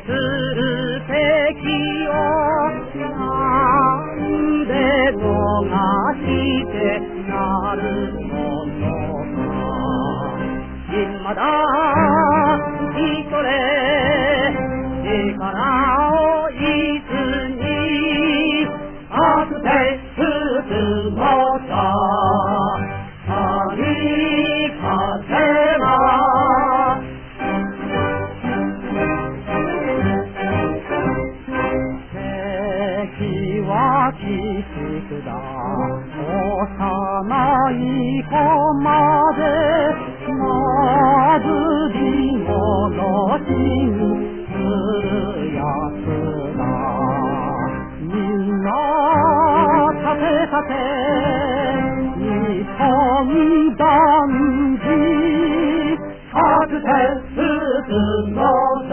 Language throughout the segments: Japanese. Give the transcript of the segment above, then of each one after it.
する敵をなんで逃してなるものか今だ一人力敵は鬼畜だ。幼い子までなぶり戻しにするやつだみんな立て立て日本男児かつて進のだ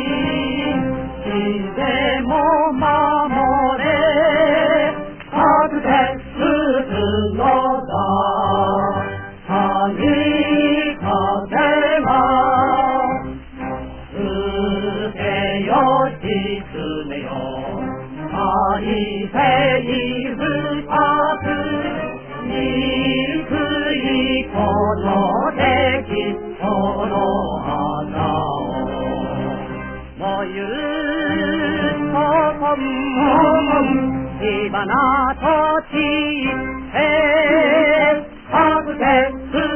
이세 입을 닫은 밀크이 번호대기 선호하나오 너율 서섬 집안아 터치 해 하구대 그